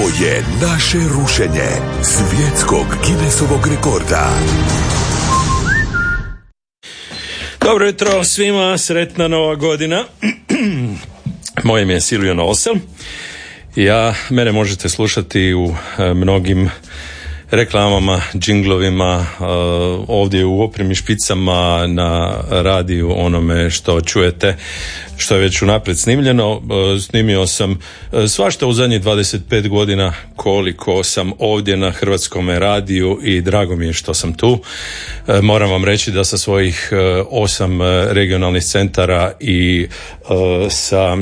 Ovo je naše rušenje svjetskog Guinnessovog rekorda. Dobro jutro svima, sretna nova godina. Moje ime je Silvio Nosel. Ja, mene možete slušati u e, mnogim reklamama, džinglovima, e, ovdje u opremi špicama, na radiju, onome što čujete, što je već unaprijed snimljeno. E, snimio sam e, svašta u zadnjih 25 godina koliko sam ovdje na Hrvatskom radiju i drago mi je što sam tu. Moram vam reći da sa svojih osam regionalnih centara i sa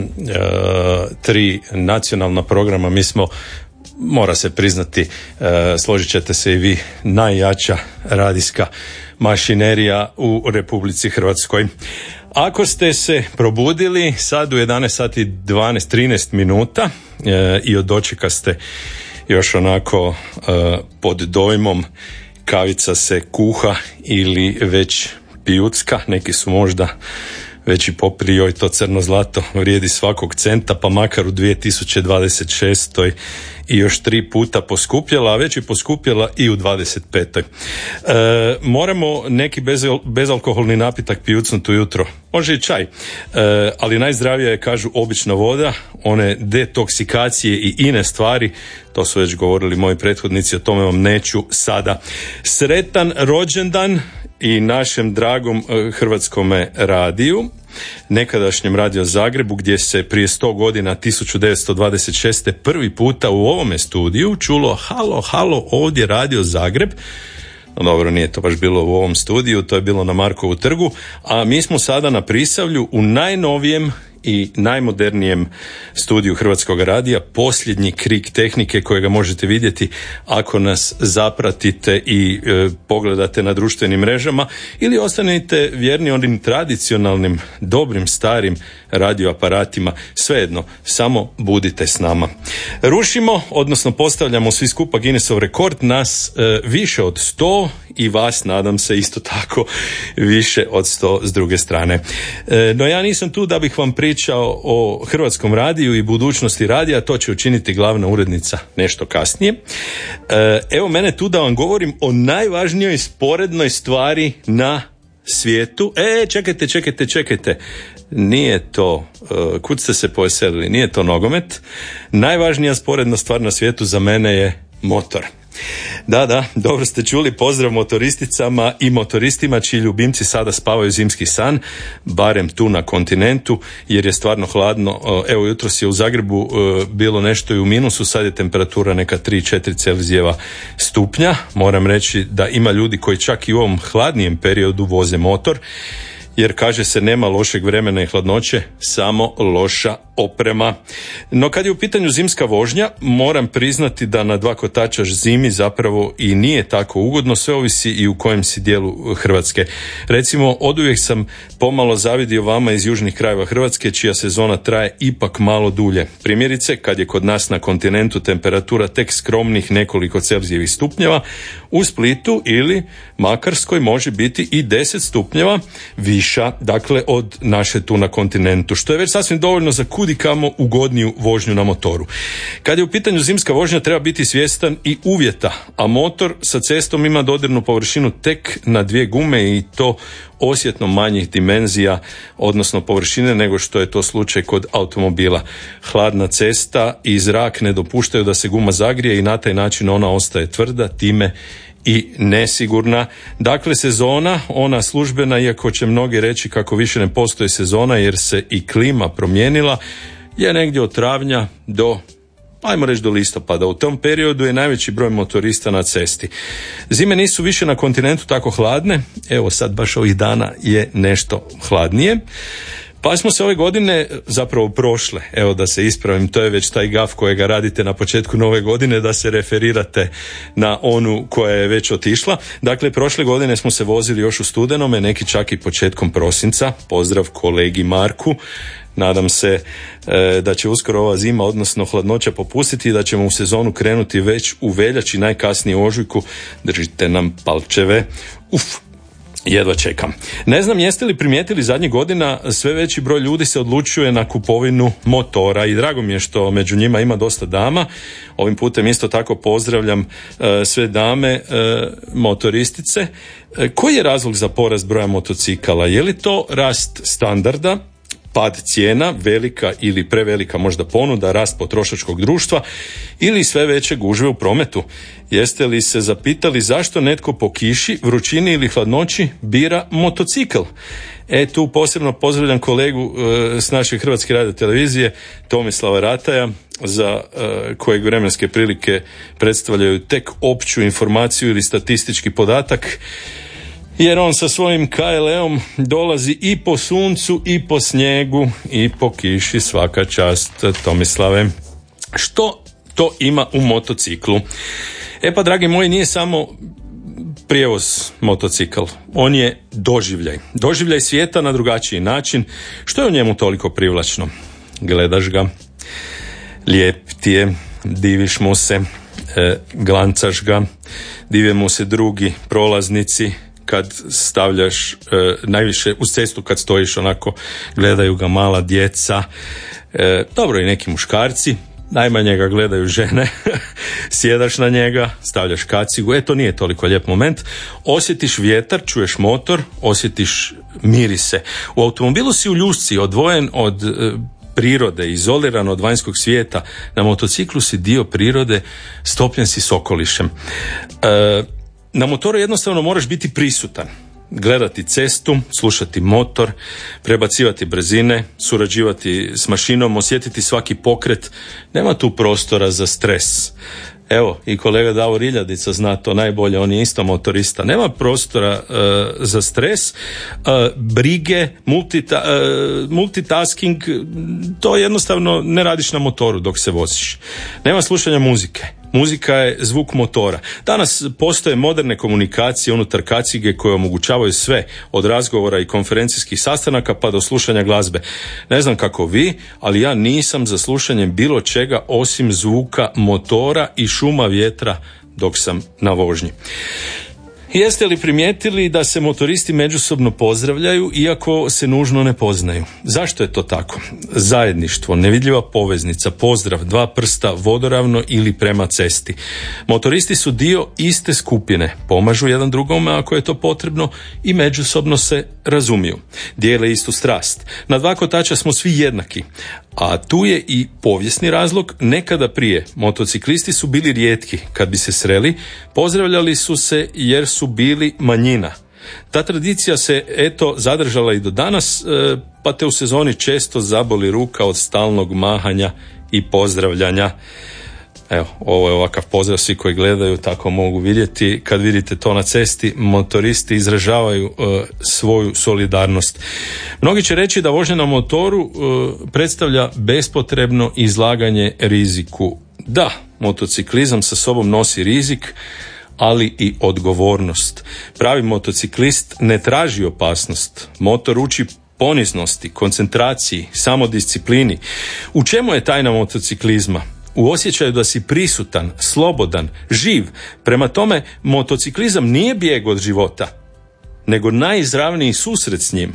tri nacionalna programa mi smo mora se priznati, e, složit ćete se i vi, najjača radijska mašinerija u Republici Hrvatskoj. Ako ste se probudili sad u 11 sati 12 13 minuta e, i od dočeka ste još onako e, pod dojmom kavica se kuha ili već pijucka, neki su možda već i poprio i to crno zlato vrijedi svakog centa, pa makar u 2026. i još tri puta poskupjela, a već i poskupjela i u 25. E, moramo neki bez, bezalkoholni napitak pijucnuti ujutro. Može i čaj, e, ali najzdravija je, kažu, obična voda, one detoksikacije i ine stvari, to su već govorili moji prethodnici, o tome vam neću sada. Sretan rođendan i našem dragom e, hrvatskome radiju, nekadašnjem radio Zagrebu gdje se prije 100 godina 1926. prvi puta u ovome studiju čulo halo, halo, ovdje radio Zagreb. Dobro, nije to baš bilo u ovom studiju, to je bilo na Markovu trgu, a mi smo sada na Prisavlju u najnovijem i najmodernijem studiju Hrvatskog radija, posljednji krik tehnike kojega možete vidjeti ako nas zapratite i e, pogledate na društvenim mrežama ili ostanete vjerni onim tradicionalnim, dobrim, starim radioaparatima. Svejedno, samo budite s nama. Rušimo, odnosno postavljamo svi skupa Guinnessov rekord, nas e, više od 100 i vas, nadam se, isto tako više od 100 s druge strane. E, no ja nisam tu da bih vam pričao o Hrvatskom radiju i budućnosti radija, to će učiniti glavna urednica nešto kasnije. E, evo mene tu da vam govorim o najvažnijoj sporednoj stvari na svijetu. E, čekajte, čekajte, čekajte. Nije to, e, kud ste se poveselili, nije to nogomet. Najvažnija sporedna stvar na svijetu za mene je motor. Da, da, dobro ste čuli, pozdrav motoristicama i motoristima čiji ljubimci sada spavaju zimski san, barem tu na kontinentu, jer je stvarno hladno. Evo, jutros je u Zagrebu e, bilo nešto i u minusu, sad je temperatura neka 3-4 Celzijeva stupnja. Moram reći da ima ljudi koji čak i u ovom hladnijem periodu voze motor jer kaže se nema lošeg vremena i hladnoće, samo loša oprema. No kad je u pitanju zimska vožnja, moram priznati da na dva kotača zimi zapravo i nije tako ugodno, sve ovisi i u kojem si dijelu Hrvatske. Recimo, oduvijek sam pomalo zavidio vama iz južnih krajeva Hrvatske, čija sezona traje ipak malo dulje. Primjerice, kad je kod nas na kontinentu temperatura tek skromnih nekoliko Celzijevih stupnjeva, u Splitu ili Makarskoj može biti i 10 stupnjeva viša, dakle od naše tu na kontinentu, što je već sasvim dovoljno za kud kamo ugodniju vožnju na motoru. Kad je u pitanju zimska vožnja treba biti svjestan i uvjeta, a motor sa cestom ima dodirnu površinu tek na dvije gume i to osjetno manjih dimenzija, odnosno površine nego što je to slučaj kod automobila. Hladna cesta i zrak ne dopuštaju da se guma zagrije i na taj način ona ostaje tvrda, time i nesigurna. Dakle, sezona, ona službena, iako će mnogi reći kako više ne postoji sezona jer se i klima promijenila, je negdje od travnja do ajmo reći do listopada. U tom periodu je najveći broj motorista na cesti. Zime nisu više na kontinentu tako hladne, evo sad baš ovih dana je nešto hladnije. Pa smo se ove godine, zapravo prošle, evo da se ispravim, to je već taj gaf kojega radite na početku nove godine, da se referirate na onu koja je već otišla. Dakle, prošle godine smo se vozili još u studenome, neki čak i početkom prosinca. Pozdrav kolegi Marku. Nadam se e, da će uskoro ova zima, odnosno hladnoća popustiti i da ćemo u sezonu krenuti već u veljači, najkasnije ožujku. Držite nam palčeve. Uf, Jedva čekam. Ne znam jeste li primijetili zadnjih godina sve veći broj ljudi se odlučuje na kupovinu motora i drago mi je što među njima ima dosta dama. Ovim putem isto tako pozdravljam e, sve dame e, motoristice. E, koji je razlog za porast broja motocikala? Je li to rast standarda pad cijena, velika ili prevelika možda ponuda, rast potrošačkog društva ili sve veće gužve u prometu. Jeste li se zapitali zašto netko po kiši, vrućini ili hladnoći bira motocikl? E tu posebno pozdravljam kolegu e, s naše Hrvatske radio televizije Tomislava Rataja za e, kojeg vremenske prilike predstavljaju tek opću informaciju ili statistički podatak jer on sa svojim KLE-om dolazi i po suncu i po snijegu i po kiši svaka čast Tomislave. Što to ima u motociklu? E pa dragi moji nije samo prijevoz motocikl. On je doživljaj. Doživljaj svijeta na drugačiji način. Što je u njemu toliko privlačno? Gledaš ga, lijep ti je, diviš mu se, e, glancaš ga, dive mu se drugi prolaznici, kad stavljaš e, najviše uz cestu kad stojiš onako gledaju ga mala djeca. E, dobro i neki muškarci najmanje ga gledaju žene. Sjedaš na njega stavljaš kacigu. E to nije toliko lijep moment. Osjetiš vjetar čuješ motor osjetiš mirise u automobilu si u ljusci odvojen od e, prirode, izoliran od vanjskog svijeta, na motociklu si dio prirode, stopljen si s okolišem. E, na motoru jednostavno moraš biti prisutan gledati cestu, slušati motor, prebacivati brzine, surađivati s mašinom, osjetiti svaki pokret. Nema tu prostora za stres. Evo, i kolega Davor Iljadica zna to najbolje, on je isto motorista. Nema prostora e, za stres, uh, brige, multita, uh, multitasking, to jednostavno ne radiš na motoru dok se voziš. Nema slušanja muzike. Muzika je zvuk motora. Danas postoje moderne komunikacije unutar kacige koje omogućavaju sve, od razgovora i konferencijskih sastanaka pa do slušanja glazbe. Ne znam kako vi, ali ja nisam za slušanjem bilo čega osim zvuka motora i šuma vjetra dok sam na vožnji. Jeste li primijetili da se motoristi međusobno pozdravljaju iako se nužno ne poznaju? Zašto je to tako? Zajedništvo, nevidljiva poveznica, pozdrav, dva prsta, vodoravno ili prema cesti. Motoristi su dio iste skupine, pomažu jedan drugome ako je to potrebno i međusobno se razumiju. Dijele istu strast. Na dva kotača smo svi jednaki, a tu je i povijesni razlog, nekada prije motociklisti su bili rijetki, kad bi se sreli, pozdravljali su se jer su bili manjina. Ta tradicija se eto zadržala i do danas, e, pa te u sezoni često zaboli ruka od stalnog mahanja i pozdravljanja. Evo, ovo je ovakav pozdrav, svi koji gledaju tako mogu vidjeti. Kad vidite to na cesti, motoristi izražavaju e, svoju solidarnost. Mnogi će reći da vožnja na motoru e, predstavlja bespotrebno izlaganje riziku. Da, motociklizam sa sobom nosi rizik, ali i odgovornost. Pravi motociklist ne traži opasnost. Motor uči poniznosti, koncentraciji, samodisciplini. U čemu je tajna motociklizma? u osjećaju da si prisutan, slobodan, živ. Prema tome, motociklizam nije bijeg od života, nego najizravniji susret s njim.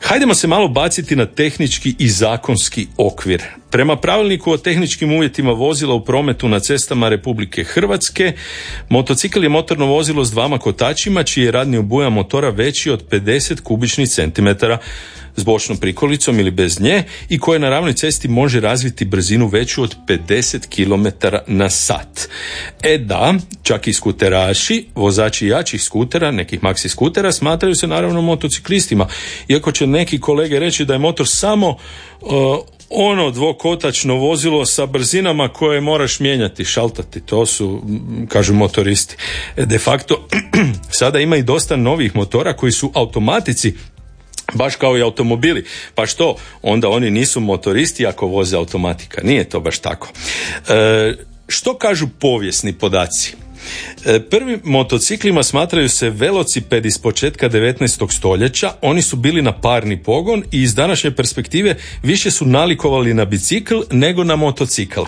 Hajdemo se malo baciti na tehnički i zakonski okvir. Prema pravilniku o tehničkim uvjetima vozila u prometu na cestama Republike Hrvatske, motocikl je motorno vozilo s dvama kotačima čiji je radni obujam motora veći od 50 kubičnih centimetara s bočnom prikolicom ili bez nje i koje na ravnoj cesti može razviti brzinu veću od 50 km na sat. E da, čak i skuteraši, vozači jačih skutera, nekih maksi skutera, smatraju se naravno motociklistima. Iako će neki kolege reći da je motor samo uh, ono dvokotačno vozilo sa brzinama koje moraš mijenjati, šaltati, to su, kažu motoristi. E, de facto, sada ima i dosta novih motora koji su automatici baš kao i automobili. Pa što? Onda oni nisu motoristi ako voze automatika. Nije to baš tako. E, što kažu povijesni podaci? E, prvi motociklima smatraju se velocipedi iz početka 19. stoljeća. Oni su bili na parni pogon i iz današnje perspektive više su nalikovali na bicikl nego na motocikl.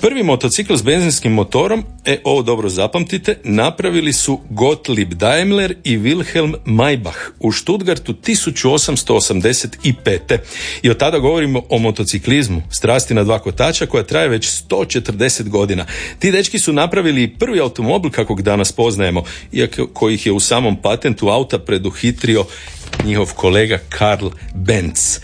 Prvi motocikl s benzinskim motorom, e ovo dobro zapamtite, napravili su Gottlieb Daimler i Wilhelm Maybach u Stuttgartu 1885. I od tada govorimo o motociklizmu, strasti na dva kotača koja traje već 140 godina. Ti dečki su napravili prvi automobil kakvog danas poznajemo, iako kojih je u samom patentu auta preduhitrio njihov kolega Karl Benz.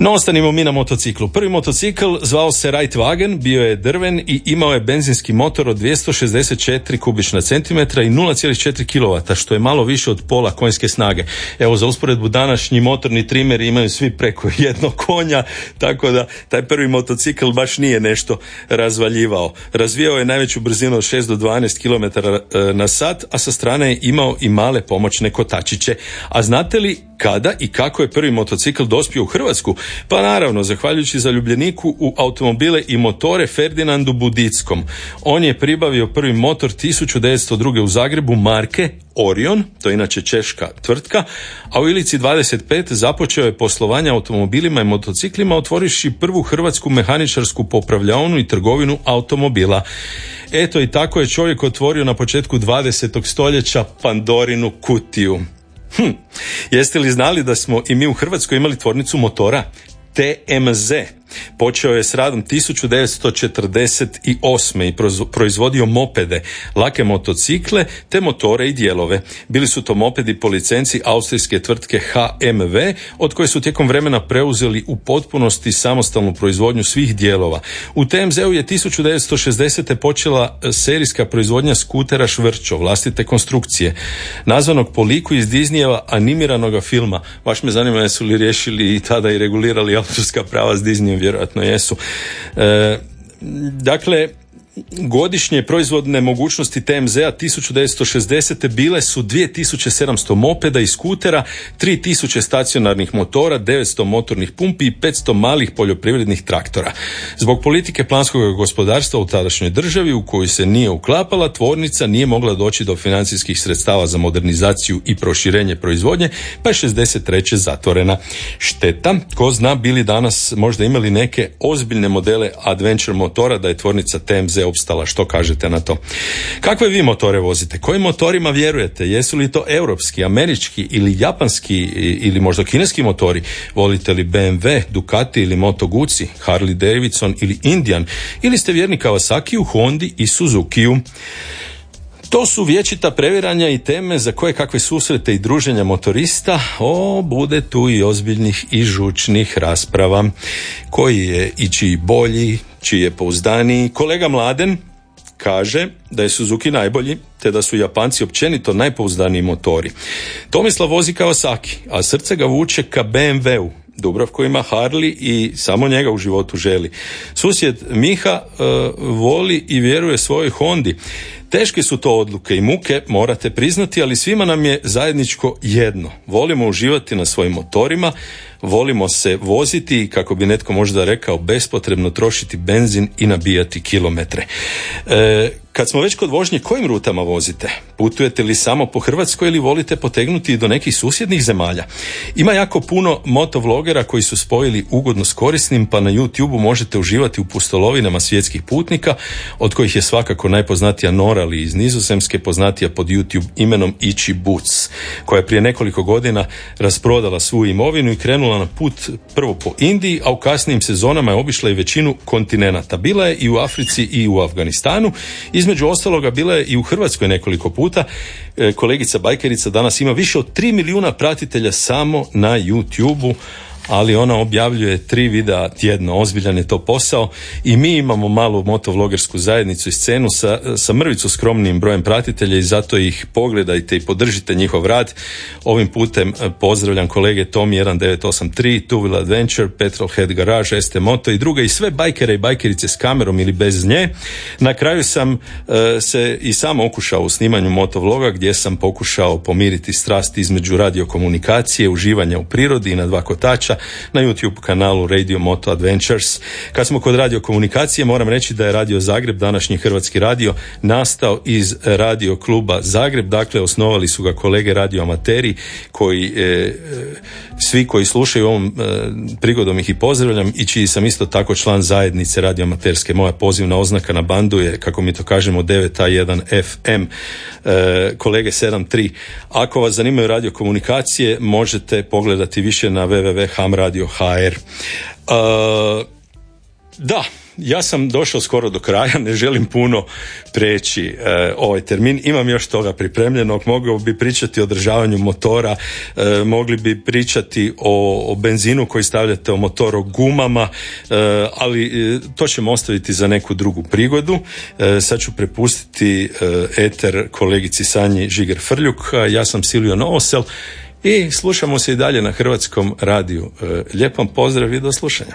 No, ostanimo mi na motociklu. Prvi motocikl zvao se Wagen, bio je drven i imao je benzinski motor od 264 kubična centimetra i 0,4 kW, što je malo više od pola konjske snage. Evo, za usporedbu današnji motorni trimeri imaju svi preko jednog konja, tako da taj prvi motocikl baš nije nešto razvaljivao. Razvijao je najveću brzinu od 6 do 12 km e, na sat, a sa strane je imao i male pomoćne kotačiće. A znate li kada i kako je prvi motocikl dospio u Hrvatsku? Pa naravno, zahvaljujući zaljubljeniku u automobile i motore Ferdinandu Budickom. On je pribavio prvi motor 1902. u Zagrebu marke Orion, to je inače češka tvrtka, a u Ilici 25 započeo je poslovanje automobilima i motociklima otvoriši prvu hrvatsku mehaničarsku popravljaonu i trgovinu automobila. Eto i tako je čovjek otvorio na početku 20. stoljeća Pandorinu kutiju. Hm, jeste li znali da smo i mi u Hrvatskoj imali tvornicu motora? TMZ Počeo je s radom 1948. i proizvodio mopede, lake motocikle te motore i dijelove. Bili su to mopedi po licenci austrijske tvrtke HMV, od koje su tijekom vremena preuzeli u potpunosti samostalnu proizvodnju svih dijelova. U TMZ-u je 1960. počela serijska proizvodnja skutera Švrčo, vlastite konstrukcije, nazvanog po liku iz Disneyeva animiranog filma. Baš me zanima jesu li riješili i tada i regulirali autorska prava s Disneyem vjerojatno jesu. E, dakle, godišnje proizvodne mogućnosti TMZ-a 1960. bile su 2700 mopeda i skutera, 3000 stacionarnih motora, 900 motornih pumpi i 500 malih poljoprivrednih traktora. Zbog politike planskog gospodarstva u tadašnjoj državi u koju se nije uklapala, tvornica nije mogla doći do financijskih sredstava za modernizaciju i proširenje proizvodnje, pa je 63. zatvorena. Šteta, ko zna bili danas možda imali neke ozbiljne modele adventure motora da je tvornica TMZ opstala. Što kažete na to? Kakve vi motore vozite? Kojim motorima vjerujete? Jesu li to europski, američki ili japanski ili možda kineski motori? Volite li BMW, Ducati ili Moto Guzzi, Harley Davidson ili Indian? Ili ste vjerni Kawasaki, Hondi i Suzuki-u? To su vječita previranja i teme za koje kakve susrete i druženja motorista, o, bude tu i ozbiljnih i žučnih rasprava, koji je i čiji bolji, čiji je pouzdaniji. Kolega Mladen kaže da je Suzuki najbolji, te da su Japanci općenito najpouzdaniji motori. Tomislav vozi Kawasaki, a srce ga vuče ka BMW-u, Dubravko ima Harli i samo njega u životu želi. Susjed Miha e, voli i vjeruje svojoj Hondi. Teške su to odluke i muke, morate priznati, ali svima nam je zajedničko jedno. Volimo uživati na svojim motorima, volimo se voziti kako bi netko možda rekao bespotrebno trošiti benzin i nabijati kilometre. E, kad smo već kod vožnje, kojim rutama vozite? Putujete li samo po Hrvatskoj ili volite potegnuti do nekih susjednih zemalja? Ima jako puno motovlogera koji su spojili ugodno s korisnim, pa na YouTube možete uživati u pustolovinama svjetskih putnika, od kojih je svakako najpoznatija Norali iz Nizozemske, poznatija pod YouTube imenom Ichi Boots, koja je prije nekoliko godina rasprodala svu imovinu i krenula na put prvo po Indiji, a u kasnijim sezonama je obišla i većinu kontinenata. Bila je i u Africi i u Afganistanu. Između ostaloga bila je i u Hrvatskoj nekoliko puta. E, kolegica Bajkerica danas ima više od 3 milijuna pratitelja samo na YouTube-u ali ona objavljuje tri videa tjedno, ozbiljan je to posao i mi imamo malu motovlogersku zajednicu i scenu sa, sa mrvicu skromnim brojem pratitelja i zato ih pogledajte i podržite njihov rad. Ovim putem e, pozdravljam kolege Tom 1983, Two Wheel Adventure, Petrol Head Garage, ST Moto i druge i sve bajkere i bajkerice s kamerom ili bez nje. Na kraju sam e, se i sam okušao u snimanju motovloga gdje sam pokušao pomiriti strast između radiokomunikacije, uživanja u prirodi i na dva kotača na YouTube kanalu Radio Moto Adventures. Kad smo kod radio komunikacije, moram reći da je Radio Zagreb, današnji hrvatski radio, nastao iz radio kluba Zagreb, dakle osnovali su ga kolege radio amateri koji e, e, svi koji slušaju ovom e, prigodom ih i pozdravljam i čiji sam isto tako član zajednice radio amaterske. Moja pozivna oznaka na bandu je, kako mi to kažemo, 9A1 FM kolege 73. Ako vas zanimaju radio komunikacije, možete pogledati više na www.hamradio.hr. Da, ja sam došao skoro do kraja, ne želim puno preći e, ovaj termin. Imam još toga pripremljenog, mogao bi pričati o održavanju motora, e, mogli bi pričati o, o, benzinu koji stavljate u motor, o gumama, e, ali to ćemo ostaviti za neku drugu prigodu. Sad ću prepustiti eter kolegici Sanji Žiger Frljuk, ja sam Silvio Novosel i slušamo se i dalje na Hrvatskom radiju. Lijep pozdrav i do slušanja.